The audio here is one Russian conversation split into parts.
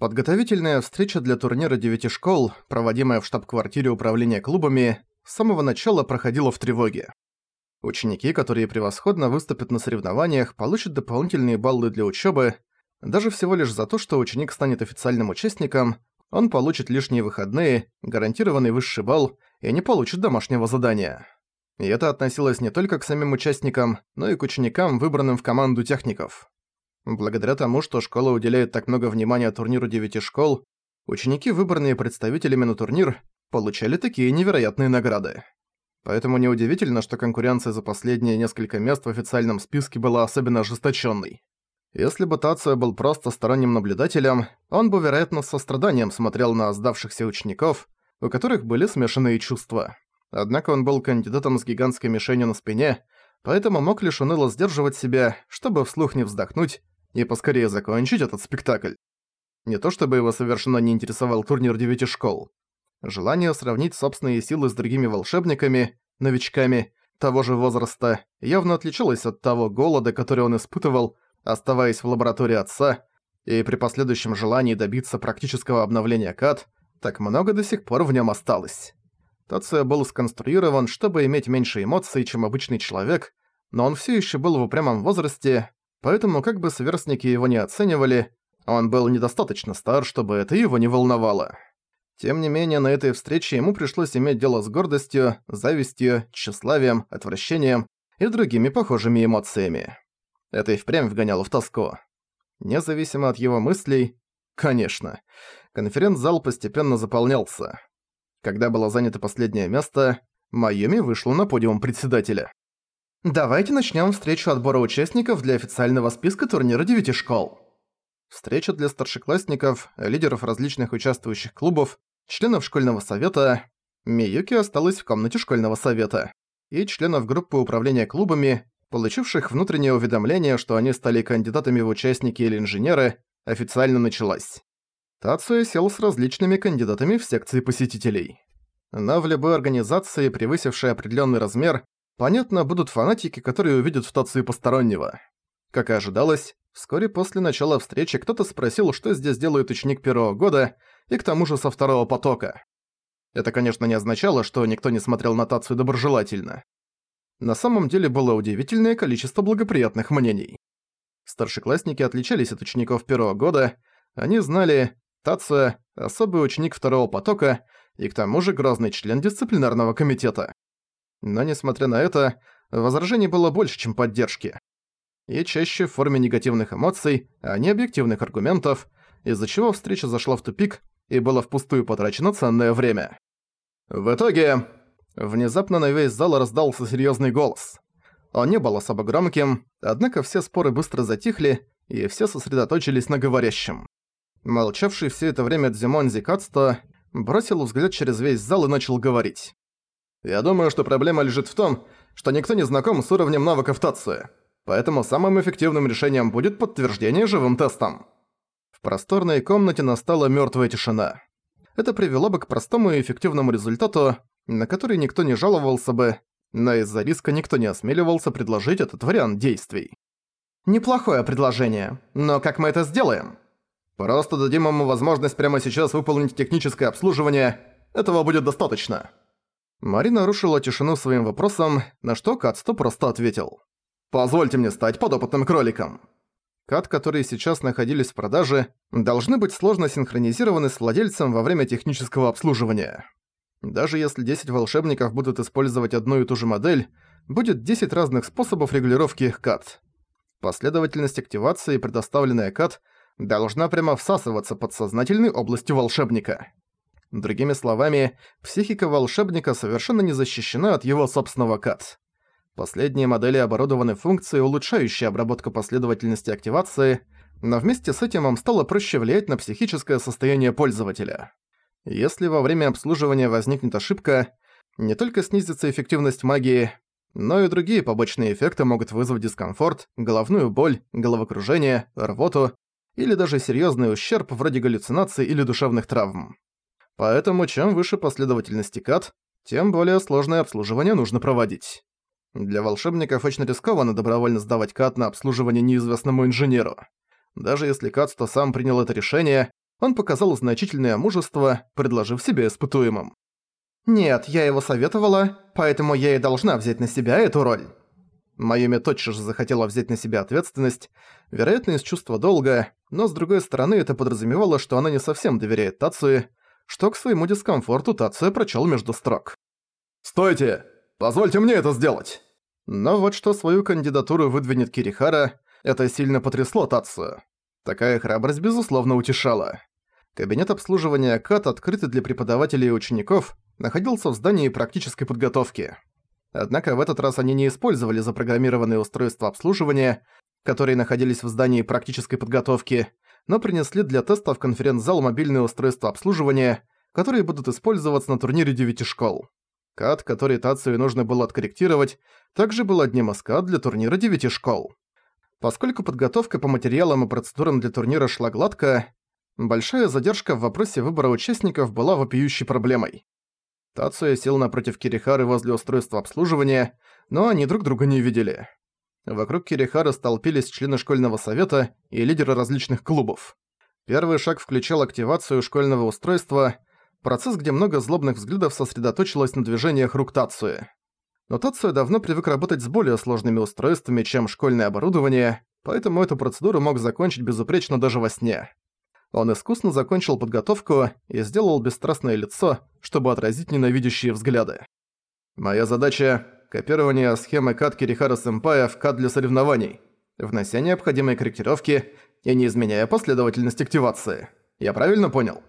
Подготовительная встреча для турнира девяти школ, проводимая в штаб-квартире управления клубами, с самого начала проходила в тревоге. Ученики, которые превосходно выступят на соревнованиях, получат дополнительные баллы для учебы. Даже всего лишь за то, что ученик станет официальным участником, он получит лишние выходные, гарантированный высший балл и не получит домашнего задания. И это относилось не только к самим участникам, но и к ученикам, выбранным в команду техников. Благодаря тому, что школа уделяет так много внимания турниру девяти школ, ученики, выбранные представителями на турнир, получали такие невероятные награды. Поэтому неудивительно, что конкуренция за последние несколько мест в официальном списке была особенно ожесточенной. Если бы Тацио был просто сторонним наблюдателем, он бы, вероятно, с состраданием смотрел на сдавшихся учеников, у которых были смешанные чувства. Однако он был кандидатом с гигантской мишенью на спине, поэтому мог лишь уныло сдерживать себя, чтобы вслух не вздохнуть и поскорее закончить этот спектакль. Не то чтобы его совершенно не интересовал турнир девяти школ. Желание сравнить собственные силы с другими волшебниками, новичками, того же возраста, явно отличалось от того голода, который он испытывал, оставаясь в лаборатории отца, и при последующем желании добиться практического обновления КАТ, так много до сих пор в нем осталось. Тация был сконструирован, чтобы иметь меньше эмоций, чем обычный человек, но он все еще был в упрямом возрасте, поэтому как бы сверстники его не оценивали, он был недостаточно стар, чтобы это его не волновало. Тем не менее, на этой встрече ему пришлось иметь дело с гордостью, завистью, тщеславием, отвращением и другими похожими эмоциями. Это и впрямь вгоняло в тоску. Независимо от его мыслей, конечно, конференц-зал постепенно заполнялся. Когда было занято последнее место, Майюми вышла на подиум председателя. Давайте начнем встречу отбора участников для официального списка турнира девяти школ. Встреча для старшеклассников, лидеров различных участвующих клубов, членов школьного совета. Миюки осталась в комнате школьного совета. И членов группы управления клубами, получивших внутреннее уведомление, что они стали кандидатами в участники или инженеры, официально началась. Тацуя сел с различными кандидатами в секции посетителей. Но в любой организации, превысившей определенный размер, Понятно, будут фанатики, которые увидят в Тацию постороннего. Как и ожидалось, вскоре после начала встречи кто-то спросил, что здесь делает ученик первого года, и к тому же со второго потока. Это, конечно, не означало, что никто не смотрел на Тацию доброжелательно. На самом деле было удивительное количество благоприятных мнений. Старшеклассники отличались от учеников первого года, они знали, Тация – особый ученик второго потока и к тому же грозный член дисциплинарного комитета. Но несмотря на это, возражений было больше, чем поддержки. И чаще в форме негативных эмоций, а не объективных аргументов, из-за чего встреча зашла в тупик и было впустую потрачено ценное время. В итоге, внезапно на весь зал раздался серьезный голос. Он не был особо громким, однако все споры быстро затихли, и все сосредоточились на говорящем. Молчавший все это время Дзимон Зикацто бросил взгляд через весь зал и начал говорить. Я думаю, что проблема лежит в том, что никто не знаком с уровнем навыков Тацуя. Поэтому самым эффективным решением будет подтверждение живым тестом. В просторной комнате настала мёртвая тишина. Это привело бы к простому и эффективному результату, на который никто не жаловался бы, но из-за риска никто не осмеливался предложить этот вариант действий. Неплохое предложение, но как мы это сделаем? Просто дадим ему возможность прямо сейчас выполнить техническое обслуживание, этого будет достаточно. Мари нарушила тишину своим вопросом, на что Катсто просто ответил. «Позвольте мне стать подопытным кроликом». Кат, которые сейчас находились в продаже, должны быть сложно синхронизированы с владельцем во время технического обслуживания. Даже если 10 волшебников будут использовать одну и ту же модель, будет 10 разных способов регулировки их кат. Последовательность активации, предоставленная кат, должна прямо всасываться под сознательной областью волшебника. Другими словами, психика волшебника совершенно не защищена от его собственного кат. Последние модели оборудованы функцией, улучшающей обработку последовательности активации, но вместе с этим им стало проще влиять на психическое состояние пользователя. Если во время обслуживания возникнет ошибка, не только снизится эффективность магии, но и другие побочные эффекты могут вызвать дискомфорт, головную боль, головокружение, рвоту или даже серьезный ущерб вроде галлюцинаций или душевных травм. Поэтому чем выше последовательность кат, тем более сложное обслуживание нужно проводить. Для волшебников очень рискованно добровольно сдавать кат на обслуживание неизвестному инженеру. Даже если Катсто сам принял это решение, он показал значительное мужество, предложив себя испытуемым. «Нет, я его советовала, поэтому я и должна взять на себя эту роль». Майюми тотчас же захотела взять на себя ответственность, вероятно, из чувства долга, но с другой стороны это подразумевало, что она не совсем доверяет Тацуе, что к своему дискомфорту Тацуя прочел между строк. «Стойте! Позвольте мне это сделать!» Но вот что свою кандидатуру выдвинет Кирихара, это сильно потрясло Тацию. Такая храбрость, безусловно, утешала. Кабинет обслуживания КАТ, открытый для преподавателей и учеников, находился в здании практической подготовки. Однако в этот раз они не использовали запрограммированные устройства обслуживания, которые находились в здании практической подготовки, но принесли для теста в конференц-зал мобильные устройства обслуживания, которые будут использоваться на турнире девяти школ. КАД, который Тацию нужно было откорректировать, также был одним из КАД для турнира девяти школ. Поскольку подготовка по материалам и процедурам для турнира шла гладко, большая задержка в вопросе выбора участников была вопиющей проблемой. Тацуя сел напротив Кирихары возле устройства обслуживания, но они друг друга не видели. Вокруг Кирихары столпились члены школьного совета и лидеры различных клубов. Первый шаг включал активацию школьного устройства, процесс, где много злобных взглядов сосредоточилось на движениях рук Тацуя. Но Тацуя давно привык работать с более сложными устройствами, чем школьное оборудование, поэтому эту процедуру мог закончить безупречно даже во сне. Он искусно закончил подготовку и сделал бесстрастное лицо, чтобы отразить ненавидящие взгляды. «Моя задача – копирование схемы кат Кирихара Сэмпая в кат для соревнований, внося необходимые корректировки и не изменяя последовательность активации. Я правильно понял?»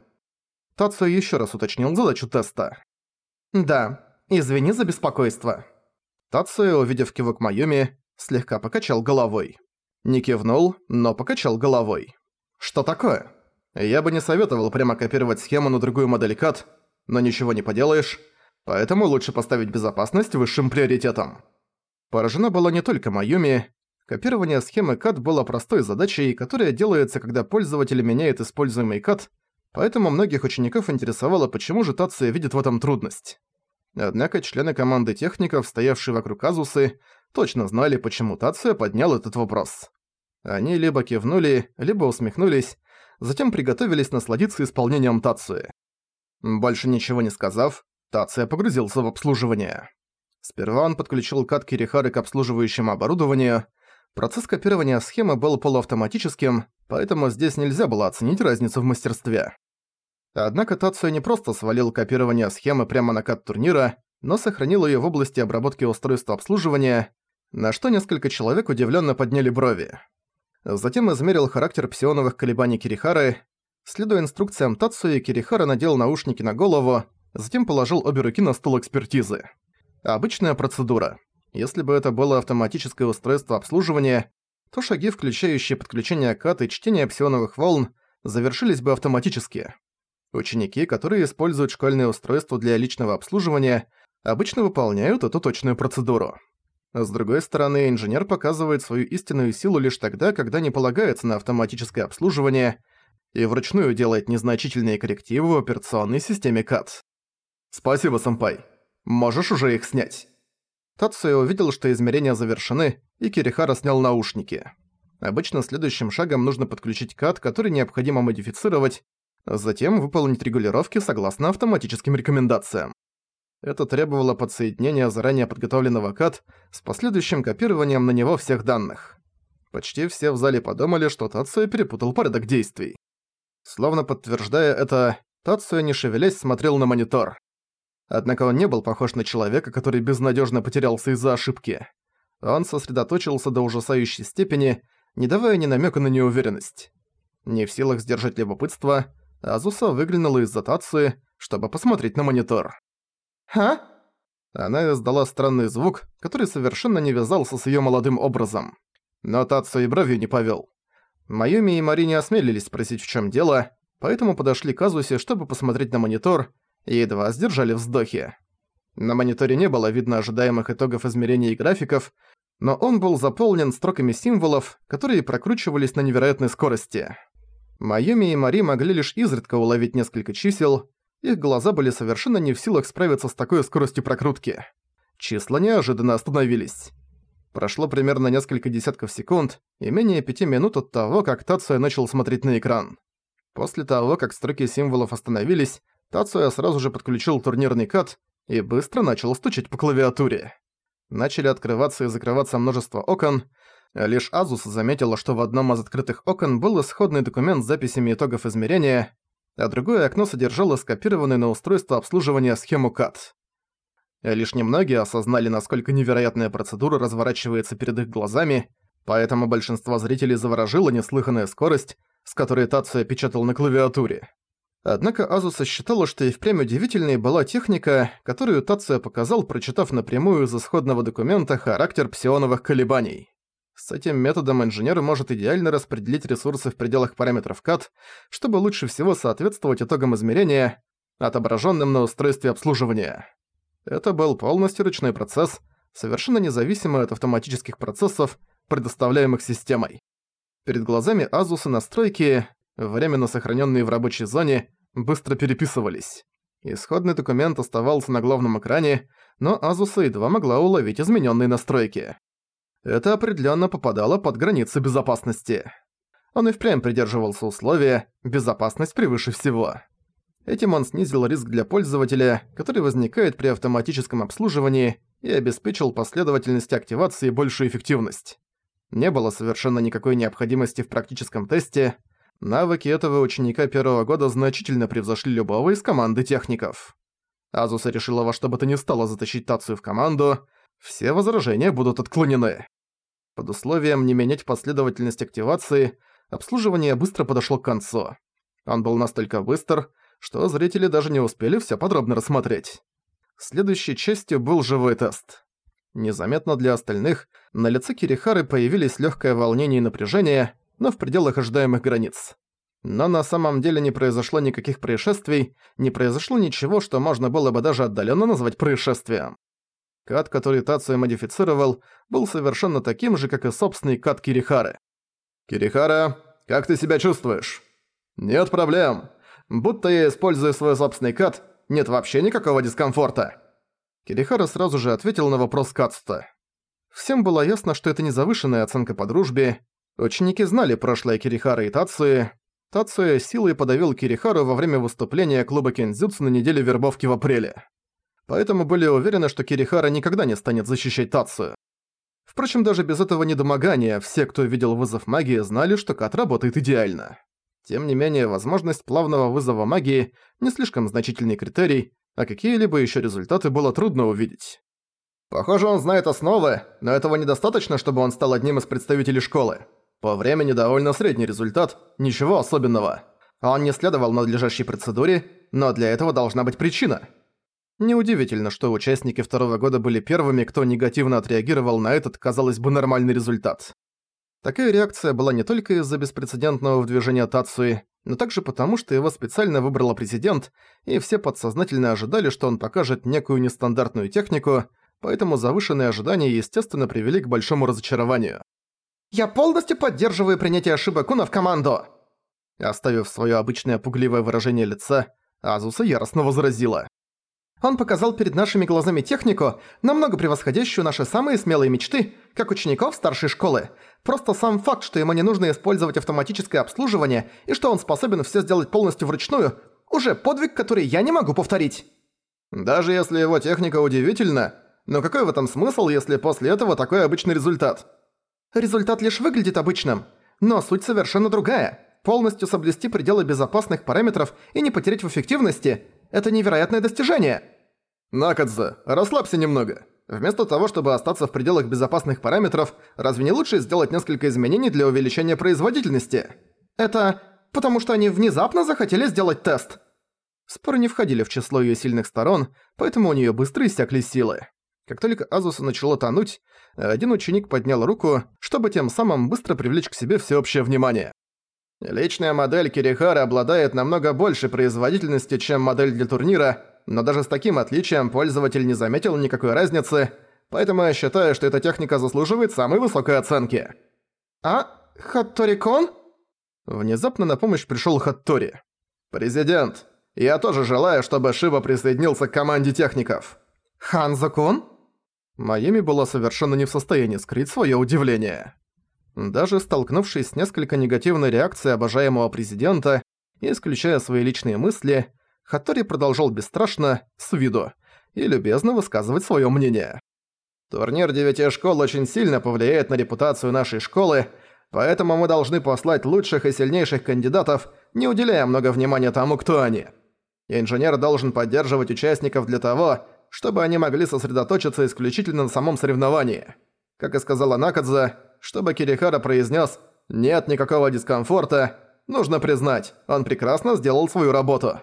Тацу еще раз уточнил задачу теста. «Да, извини за беспокойство». Тацуя, увидев кивок Майюми, слегка покачал головой. Не кивнул, но покачал головой. «Что такое?» Я бы не советовал прямо копировать схему на другую модель CAD, но ничего не поделаешь, поэтому лучше поставить безопасность высшим приоритетом. Поражена была не только Майюми. Копирование схемы CAD было простой задачей, которая делается, когда пользователь меняет используемый CAD, поэтому многих учеников интересовало, почему же Тация видит в этом трудность. Однако члены команды техников, стоявшие вокруг Азусы, точно знали, почему Тация поднял этот вопрос. Они либо кивнули, либо усмехнулись, затем приготовились насладиться исполнением Тации. Больше ничего не сказав, Тация погрузился в обслуживание. Сперва он подключил кат Кирихары к обслуживающему оборудованию. Процесс копирования схемы был полуавтоматическим, поэтому здесь нельзя было оценить разницу в мастерстве. Однако Тацию не просто свалил копирование схемы прямо на кат турнира, но сохранил ее в области обработки устройства обслуживания, на что несколько человек удивленно подняли брови. Затем измерил характер псионовых колебаний Кирихары. Следуя инструкциям Тацуи, Кирихара надел наушники на голову, затем положил обе руки на стол экспертизы. Обычная процедура. Если бы это было автоматическое устройство обслуживания, то шаги, включающие подключение КАТ и чтение псионовых волн, завершились бы автоматически. Ученики, которые используют школьные устройства для личного обслуживания, обычно выполняют эту точную процедуру. С другой стороны, инженер показывает свою истинную силу лишь тогда, когда не полагается на автоматическое обслуживание и вручную делает незначительные коррективы в операционной системе CAD. «Спасибо, сэмпай. Можешь уже их снять». Тацуя увидел, что измерения завершены, и Кирихара снял наушники. Обычно следующим шагом нужно подключить CAD, который необходимо модифицировать, затем выполнить регулировки согласно автоматическим рекомендациям. Это требовало подсоединения заранее подготовленного КАТ с последующим копированием на него всех данных. Почти все в зале подумали, что Тацуя перепутал порядок действий. Словно подтверждая это, Тацуя не шевелясь смотрел на монитор. Однако он не был похож на человека, который безнадежно потерялся из-за ошибки. Он сосредоточился до ужасающей степени, не давая ни намека на неуверенность. Не в силах сдержать любопытство, Азуса выглянула из-за чтобы посмотреть на монитор. «Ха?» Она издала странный звук, который совершенно не вязался с её молодым образом. Но Тацу и бровью не повёл. Майюми и Мари не осмелились спросить, в чём дело, поэтому подошли к Азусе, чтобы посмотреть на монитор, и едва сдержали вздохи. На мониторе не было видно ожидаемых итогов измерений и графиков, но он был заполнен строками символов, которые прокручивались на невероятной скорости. Майюми и Мари могли лишь изредка уловить несколько чисел, их глаза были совершенно не в силах справиться с такой скоростью прокрутки. Числа неожиданно остановились. Прошло примерно несколько десятков секунд и менее пяти минут от того, как Тация начал смотреть на экран. После того, как строки символов остановились, Тацуя сразу же подключил турнирный кат и быстро начал стучать по клавиатуре. Начали открываться и закрываться множество окон, лишь Азус заметила, что в одном из открытых окон был исходный документ с записями итогов измерения, а другое окно содержало скопированную на устройство обслуживания схему КАТ. Лишь немногие осознали, насколько невероятная процедура разворачивается перед их глазами, поэтому большинство зрителей заворожила неслыханная скорость, с которой Тацуя печатал на клавиатуре. Однако Азуса считала, что и впрямь удивительной была техника, которую Тацуя показал, прочитав напрямую из исходного документа характер псионовых колебаний. С этим методом инженер может идеально распределить ресурсы в пределах параметров CAD, чтобы лучше всего соответствовать итогам измерения, отображенным на устройстве обслуживания. Это был полностью ручной процесс, совершенно независимый от автоматических процессов, предоставляемых системой. Перед глазами Азуса настройки, временно сохраненные в рабочей зоне, быстро переписывались. Исходный документ оставался на главном экране, но Азуса едва могла уловить измененные настройки. Это определенно попадало под границы безопасности. Он и впрямь придерживался условия «безопасность превыше всего». Этим он снизил риск для пользователя, который возникает при автоматическом обслуживании, и обеспечил последовательность активации и большую эффективность. Не было совершенно никакой необходимости в практическом тесте. Навыки этого ученика первого года значительно превзошли любого из команды техников. Азуса решила во что бы то ни стало затащить Тацию в команду, все возражения будут отклонены. Под условием не менять последовательность активации, обслуживание быстро подошло к концу. Он был настолько быстр, что зрители даже не успели все подробно рассмотреть. Следующей частью был живой тест. Незаметно для остальных, на лице Кирихары появились легкое волнение и напряжение, но в пределах ожидаемых границ. Но на самом деле не произошло никаких происшествий, не произошло ничего, что можно было бы даже отдаленно назвать происшествием. Кат, который Тацуя модифицировал, был совершенно таким же, как и собственный кат Кирихары. «Кирихара, как ты себя чувствуешь?» «Нет проблем. Будто я использую свой собственный кат, нет вообще никакого дискомфорта». Кирихара сразу же ответил на вопрос Кацута. Всем было ясно, что это не завышенная оценка по дружбе. Ученики знали прошлое Кирихары и Тацуи. Тацуя силой подавил Кирихару во время выступления клуба Кензюцу на неделе вербовки в апреле поэтому были уверены, что Кирихара никогда не станет защищать Тацию. Впрочем, даже без этого недомогания все, кто видел вызов магии, знали, что Кат работает идеально. Тем не менее, возможность плавного вызова магии – не слишком значительный критерий, а какие-либо еще результаты было трудно увидеть. Похоже, он знает основы, но этого недостаточно, чтобы он стал одним из представителей школы. По времени довольно средний результат, ничего особенного. Он не следовал надлежащей процедуре, но для этого должна быть причина – Неудивительно, что участники второго года были первыми, кто негативно отреагировал на этот, казалось бы, нормальный результат. Такая реакция была не только из-за беспрецедентного выдвижения Тацуи, но также потому, что его специально выбрала президент, и все подсознательно ожидали, что он покажет некую нестандартную технику, поэтому завышенные ожидания, естественно, привели к большому разочарованию. «Я полностью поддерживаю принятие ошибок Уна в команду!» Оставив своё обычное пугливое выражение лица, Азуса яростно возразила. Он показал перед нашими глазами технику, намного превосходящую наши самые смелые мечты, как учеников старшей школы. Просто сам факт, что ему не нужно использовать автоматическое обслуживание и что он способен все сделать полностью вручную, уже подвиг, который я не могу повторить. Даже если его техника удивительна, но какой в этом смысл, если после этого такой обычный результат? Результат лишь выглядит обычным, но суть совершенно другая. Полностью соблюсти пределы безопасных параметров и не потерять в эффективности – это невероятное достижение!» «Накадзе, расслабься немного. Вместо того, чтобы остаться в пределах безопасных параметров, разве не лучше сделать несколько изменений для увеличения производительности?» «Это потому что они внезапно захотели сделать тест». Споры не входили в число её сильных сторон, поэтому у неё быстро иссякли силы. Как только Азуса начало тонуть, один ученик поднял руку, чтобы тем самым быстро привлечь к себе всеобщее внимание. Личная модель Кирихара обладает намного большей производительностью, чем модель для турнира, но даже с таким отличием пользователь не заметил никакой разницы, поэтому я считаю, что эта техника заслуживает самой высокой оценки. А? Хаттори-кон? Внезапно на помощь пришёл Хаттори. «Президент, я тоже желаю, чтобы Шиба присоединился к команде техников». «Ханзо-кун?» Майами была совершенно не в состоянии скрыть своё удивление. Даже столкнувшись с несколько негативной реакцией обожаемого президента, исключая свои личные мысли, Хаттори продолжал бесстрашно, с виду, и любезно высказывать своё мнение. «Турнир девяти школ очень сильно повлияет на репутацию нашей школы, поэтому мы должны послать лучших и сильнейших кандидатов, не уделяя много внимания тому, кто они. Инженер должен поддерживать участников для того, чтобы они могли сосредоточиться исключительно на самом соревновании. Как и сказала Накадзе, чтобы Кирихара произнес «нет никакого дискомфорта», нужно признать, он прекрасно сделал свою работу.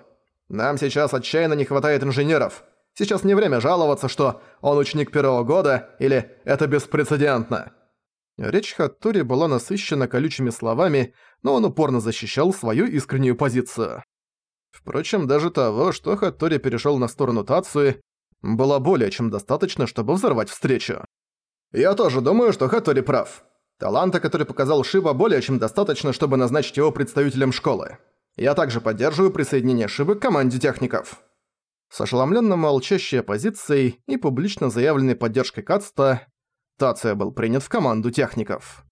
Нам сейчас отчаянно не хватает инженеров. Сейчас не время жаловаться, что он ученик первого года или «это беспрецедентно». Речь Хаттури была насыщена колючими словами, но он упорно защищал свою искреннюю позицию. Впрочем, даже того, что Хаттори перешёл на сторону Тацуи, было более чем достаточно, чтобы взорвать встречу. «Я тоже думаю, что Хаттори прав. Таланта, который показал Шиба, более чем достаточно, чтобы назначить его представителем школы. Я также поддерживаю присоединение Шибы к команде техников». С ошеломленно молчащей оппозицией и публично заявленной поддержкой Кацта, Тация был принят в команду техников.